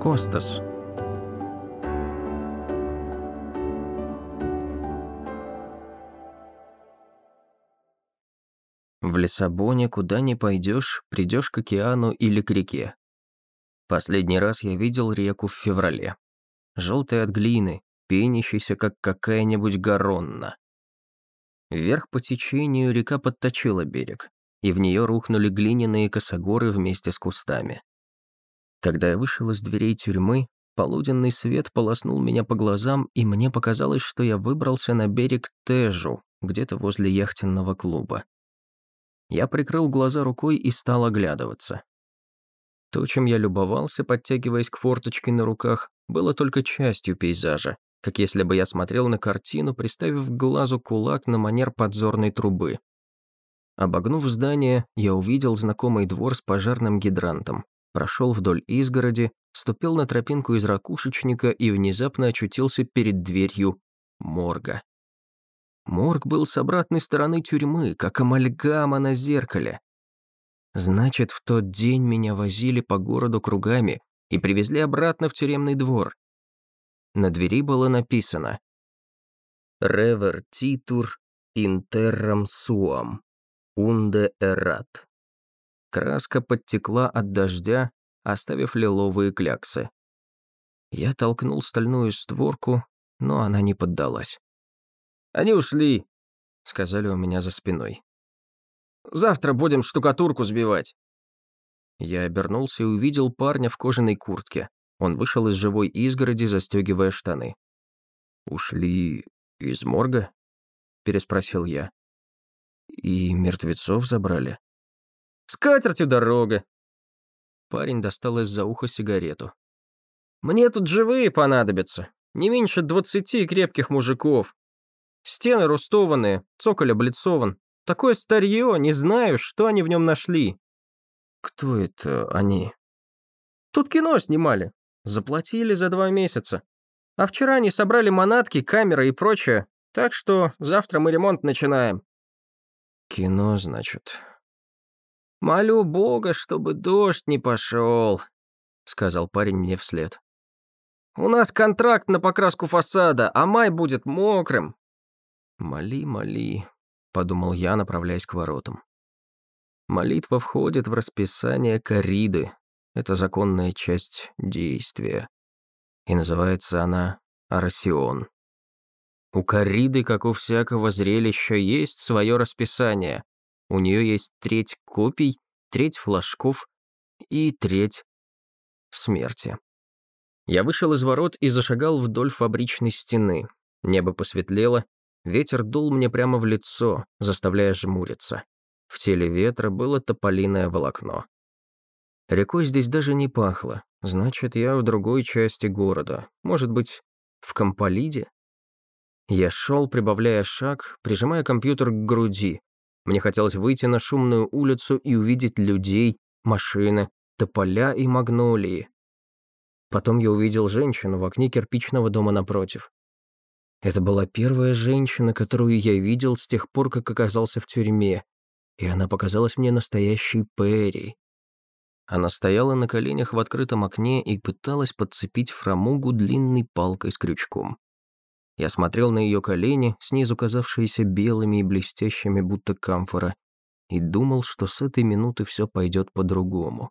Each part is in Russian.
Костас. В Лиссабоне куда ни пойдешь, придешь к океану или к реке. Последний раз я видел реку в феврале. Желтая от глины, пенящаяся, как какая-нибудь горонна. Вверх по течению река подточила берег, и в нее рухнули глиняные косогоры вместе с кустами. Когда я вышел из дверей тюрьмы, полуденный свет полоснул меня по глазам, и мне показалось, что я выбрался на берег Тежу, где-то возле яхтенного клуба. Я прикрыл глаза рукой и стал оглядываться. То, чем я любовался, подтягиваясь к форточке на руках, было только частью пейзажа, как если бы я смотрел на картину, приставив к глазу кулак на манер подзорной трубы. Обогнув здание, я увидел знакомый двор с пожарным гидрантом, прошел вдоль изгороди, ступил на тропинку из ракушечника и внезапно очутился перед дверью морга. Морг был с обратной стороны тюрьмы, как амальгама на зеркале. Значит, в тот день меня возили по городу кругами и привезли обратно в тюремный двор. На двери было написано «Ревер титур интеррам суам, унде эрат». Краска подтекла от дождя, оставив лиловые кляксы. Я толкнул стальную створку, но она не поддалась. «Они ушли», — сказали у меня за спиной. «Завтра будем штукатурку сбивать». Я обернулся и увидел парня в кожаной куртке. Он вышел из живой изгороди, застегивая штаны. «Ушли из морга?» — переспросил я. «И мертвецов забрали?» С катертью дорога. Парень достал из-за уха сигарету. Мне тут живые понадобятся. Не меньше двадцати крепких мужиков. Стены рустованные, цоколь облицован. Такое старье, не знаю, что они в нем нашли. Кто это они? Тут кино снимали. Заплатили за два месяца. А вчера они собрали манатки, камеры и прочее. Так что завтра мы ремонт начинаем. Кино, значит. «Молю Бога, чтобы дождь не пошел», — сказал парень мне вслед. «У нас контракт на покраску фасада, а май будет мокрым». «Моли, моли», — подумал я, направляясь к воротам. Молитва входит в расписание кориды. Это законная часть действия. И называется она Арасион. У кориды, как у всякого зрелища, есть свое расписание, у нее есть треть копий, треть флажков и треть смерти. Я вышел из ворот и зашагал вдоль фабричной стены. Небо посветлело, ветер дул мне прямо в лицо, заставляя жмуриться. В теле ветра было тополиное волокно. Рекой здесь даже не пахло, значит, я в другой части города, может быть, в Камполиде? Я шел, прибавляя шаг, прижимая компьютер к груди, мне хотелось выйти на шумную улицу и увидеть людей, машины, тополя и магнолии. Потом я увидел женщину в окне кирпичного дома напротив. Это была первая женщина, которую я видел с тех пор, как оказался в тюрьме, и она показалась мне настоящей Перри. Она стояла на коленях в открытом окне и пыталась подцепить фрамугу длинной палкой с крючком. Я смотрел на ее колени, снизу казавшиеся белыми и блестящими, будто камфора, и думал, что с этой минуты все пойдет по-другому.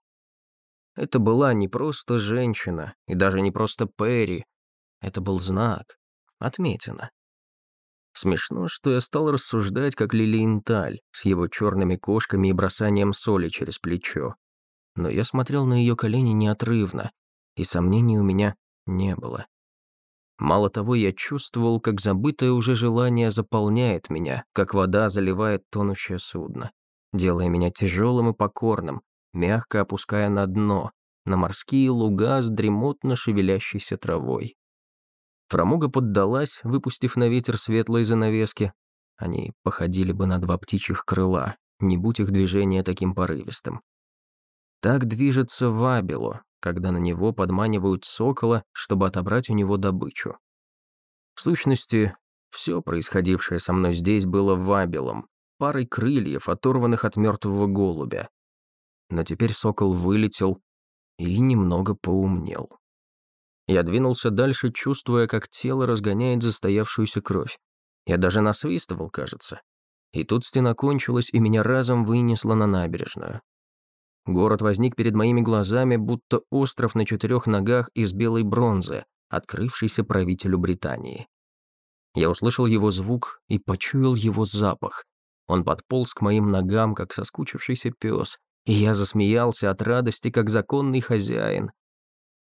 Это была не просто женщина, и даже не просто Перри. Это был знак, отметина. Смешно, что я стал рассуждать, как Лилиенталь, с его черными кошками и бросанием соли через плечо. Но я смотрел на ее колени неотрывно, и сомнений у меня не было. Мало того, я чувствовал, как забытое уже желание заполняет меня, как вода заливает тонущее судно, делая меня тяжелым и покорным, мягко опуская на дно, на морские луга с дремотно шевелящейся травой. Фрамуга поддалась, выпустив на ветер светлые занавески. Они походили бы на два птичьих крыла, не будь их движение таким порывистым. Так движется Вабило, когда на него подманивают сокола, чтобы отобрать у него добычу. В сущности, все происходившее со мной здесь было вабелом, парой крыльев, оторванных от мертвого голубя. Но теперь сокол вылетел и немного поумнел. Я двинулся дальше, чувствуя, как тело разгоняет застоявшуюся кровь. Я даже насвистывал, кажется. И тут стена кончилась, и меня разом вынесло на набережную. Город возник перед моими глазами, будто остров на четырех ногах из белой бронзы, открывшийся правителю Британии. Я услышал его звук и почуял его запах. Он подполз к моим ногам, как соскучившийся пес, и я засмеялся от радости, как законный хозяин.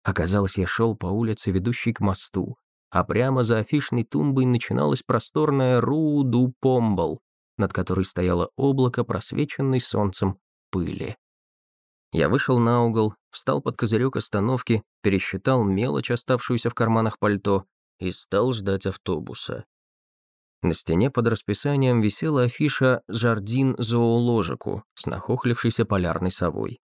Оказалось, я шел по улице, ведущей к мосту, а прямо за афишной тумбой начиналась просторная Ру-Ду-Помбл, над которой стояло облако, просвеченной солнцем пыли. Я вышел на угол, встал под козырек остановки, пересчитал мелочь, оставшуюся в карманах пальто, и стал ждать автобуса. На стене под расписанием висела афиша «Жардин зоологику» с нахохлившейся полярной совой.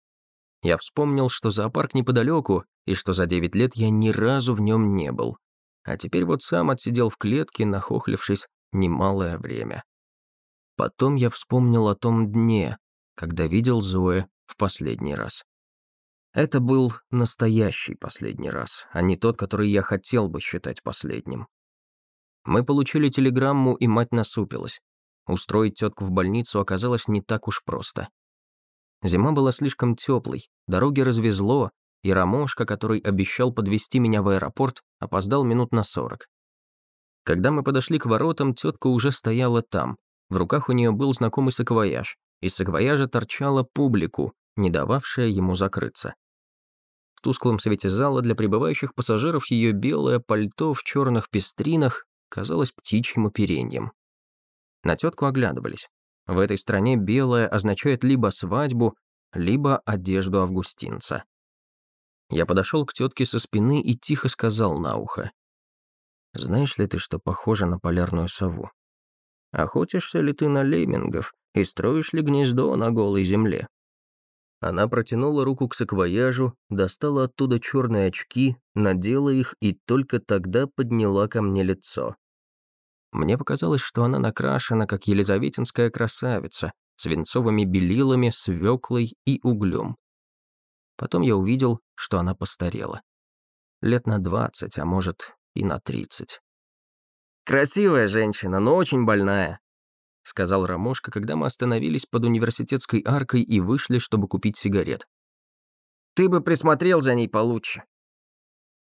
Я вспомнил, что зоопарк неподалеку, и что за девять лет я ни разу в нем не был. А теперь вот сам отсидел в клетке, нахохлившись немалое время. Потом я вспомнил о том дне, когда видел Зоя в последний раз. Это был настоящий последний раз, а не тот, который я хотел бы считать последним. Мы получили телеграмму, и мать насупилась. Устроить тетку в больницу оказалось не так уж просто. Зима была слишком теплой, дороги развезло, и Рамошка, который обещал подвести меня в аэропорт, опоздал минут на сорок. Когда мы подошли к воротам, тетка уже стояла там. В руках у нее был знакомый саквояж. Из саквояжа торчала публику, не дававшая ему закрыться. В тусклом свете зала для прибывающих пассажиров ее белое пальто в черных пестринах казалось птичьим оперением. На тетку оглядывались. В этой стране белое означает либо свадьбу, либо одежду августинца. Я подошел к тетке со спины и тихо сказал на ухо. «Знаешь ли ты, что похоже на полярную сову? Охотишься ли ты на леммингов и строишь ли гнездо на голой земле?» Она протянула руку к саквояжу, достала оттуда черные очки, надела их и только тогда подняла ко мне лицо. Мне показалось, что она накрашена, как елизаветинская красавица, свинцовыми белилами, свеклой и углем. Потом я увидел, что она постарела. Лет на двадцать, а может и на тридцать. «Красивая женщина, но очень больная», сказал Рамошка, когда мы остановились под университетской аркой и вышли, чтобы купить сигарет. «Ты бы присмотрел за ней получше».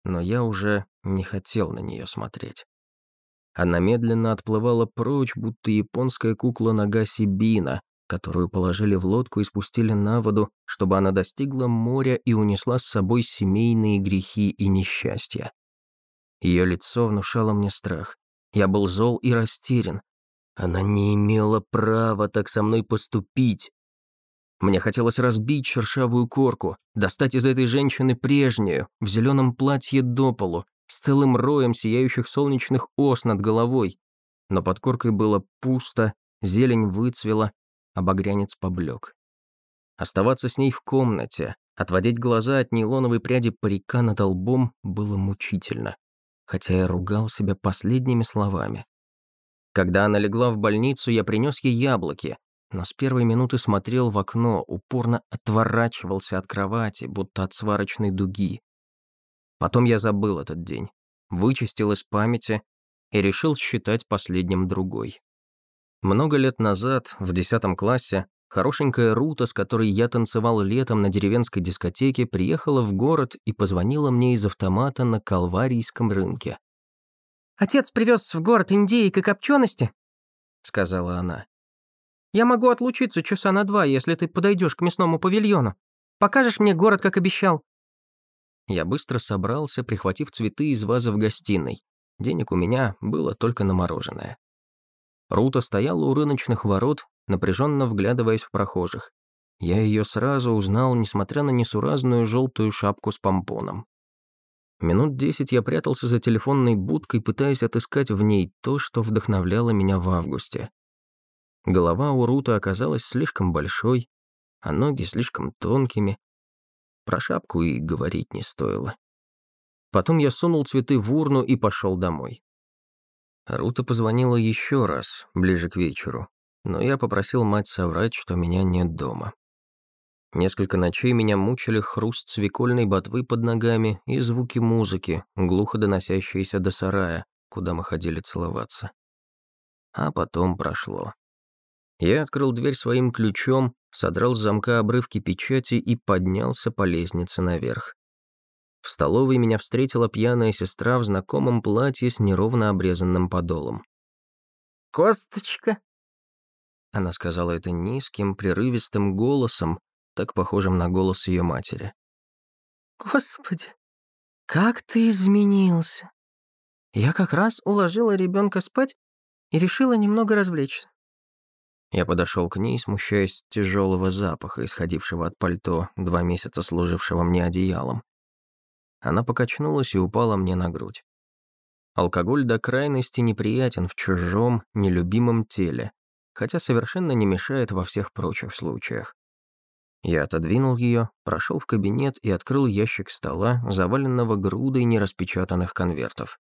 Но я уже не хотел на нее смотреть. Она медленно отплывала прочь, будто японская кукла нога Сибина, которую положили в лодку и спустили на воду, чтобы она достигла моря и унесла с собой семейные грехи и несчастья. Ее лицо внушало мне страх. Я был зол и растерян, она не имела права так со мной поступить. Мне хотелось разбить шершавую корку, достать из этой женщины прежнюю, в зеленом платье до полу, с целым роем сияющих солнечных ос над головой. Но под коркой было пусто, зелень выцвела, а багрянец поблек. Оставаться с ней в комнате, отводить глаза от нейлоновой пряди парика над лбом было мучительно, хотя я ругал себя последними словами. Когда она легла в больницу, я принес ей яблоки, но с первой минуты смотрел в окно, упорно отворачивался от кровати, будто от сварочной дуги. Потом я забыл этот день, вычистил из памяти и решил считать последним другой. Много лет назад, в десятом классе, хорошенькая Рута, с которой я танцевал летом на деревенской дискотеке, приехала в город и позвонила мне из автомата на Калварийском рынке. «Отец привез в город индейок и копчености», — сказала она. «Я могу отлучиться часа на два, если ты подойдешь к мясному павильону. Покажешь мне город, как обещал». Я быстро собрался, прихватив цветы из вазы в гостиной. Денег у меня было только на мороженое. Рута стояла у рыночных ворот, напряженно вглядываясь в прохожих. Я ее сразу узнал, несмотря на несуразную желтую шапку с помпоном. Минут десять я прятался за телефонной будкой, пытаясь отыскать в ней то, что вдохновляло меня в августе. Голова у Рута оказалась слишком большой, а ноги слишком тонкими. Про шапку и говорить не стоило. Потом я сунул цветы в урну и пошел домой. Рута позвонила еще раз, ближе к вечеру, но я попросил мать соврать, что меня нет дома. Несколько ночей меня мучили хруст свекольной ботвы под ногами и звуки музыки, глухо доносящиеся до сарая, куда мы ходили целоваться. А потом прошло. Я открыл дверь своим ключом, содрал с замка обрывки печати и поднялся по лестнице наверх. В столовой меня встретила пьяная сестра в знакомом платье с неровно обрезанным подолом. «Косточка!» Она сказала это низким, прерывистым голосом, так похожим на голос ее матери. «Господи, как ты изменился! Я как раз уложила ребенка спать и решила немного развлечься». Я подошел к ней, смущаясь тяжелого запаха, исходившего от пальто, два месяца служившего мне одеялом. Она покачнулась и упала мне на грудь. Алкоголь до крайности неприятен в чужом, нелюбимом теле, хотя совершенно не мешает во всех прочих случаях. Я отодвинул ее, прошел в кабинет и открыл ящик стола, заваленного грудой нераспечатанных конвертов.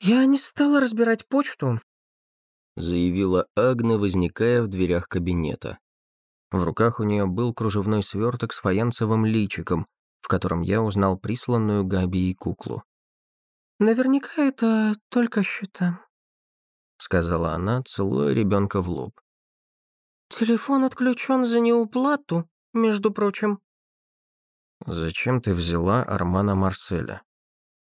«Я не стала разбирать почту», — заявила Агна, возникая в дверях кабинета. В руках у нее был кружевной сверток с фаянсовым личиком, в котором я узнал присланную Габи и куклу. «Наверняка это только счета», — сказала она, целуя ребенка в лоб. «Телефон отключен за неуплату, между прочим». «Зачем ты взяла Армана Марселя?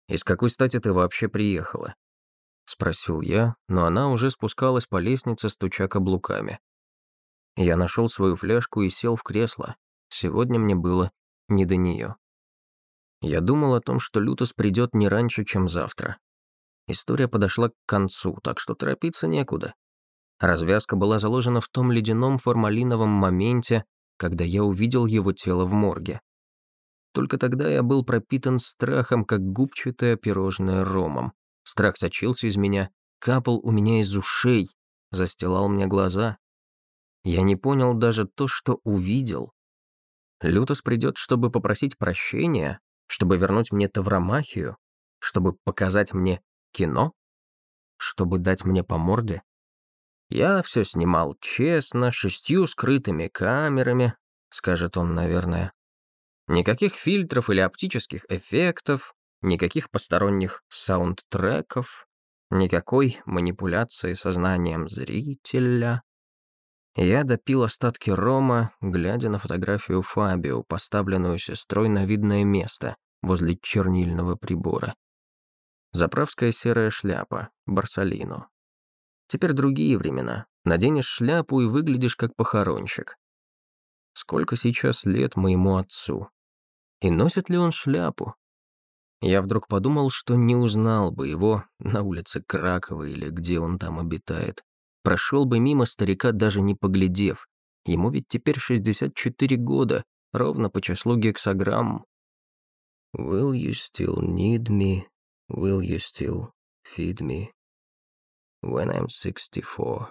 И с какой стати ты вообще приехала?» — спросил я, но она уже спускалась по лестнице, стуча каблуками. Я нашел свою фляжку и сел в кресло. Сегодня мне было не до нее. Я думал о том, что Лютос придет не раньше, чем завтра. История подошла к концу, так что торопиться некуда. Развязка была заложена в том ледяном формалиновом моменте, когда я увидел его тело в морге. Только тогда я был пропитан страхом, как губчатое пирожное ромом. Страх сочился из меня, капал у меня из ушей, застилал мне глаза. Я не понял даже то, что увидел. Лютос придет, чтобы попросить прощения, чтобы вернуть мне Тавромахию, чтобы показать мне кино, чтобы дать мне по морде. Я все снимал честно, шестью скрытыми камерами, скажет он, наверное. Никаких фильтров или оптических эффектов, никаких посторонних саундтреков, никакой манипуляции сознанием зрителя. Я допил остатки рома, глядя на фотографию Фабио, поставленную сестрой на видное место возле чернильного прибора. Заправская серая шляпа, Барсалино. Теперь другие времена. Наденешь шляпу и выглядишь как похоронщик. Сколько сейчас лет моему отцу? И носит ли он шляпу? Я вдруг подумал, что не узнал бы его на улице Кракова или где он там обитает. Прошел бы мимо старика, даже не поглядев. Ему ведь теперь 64 года, ровно по числу гексограмм. Will you still need me? Will you still feed me? when I'm 64.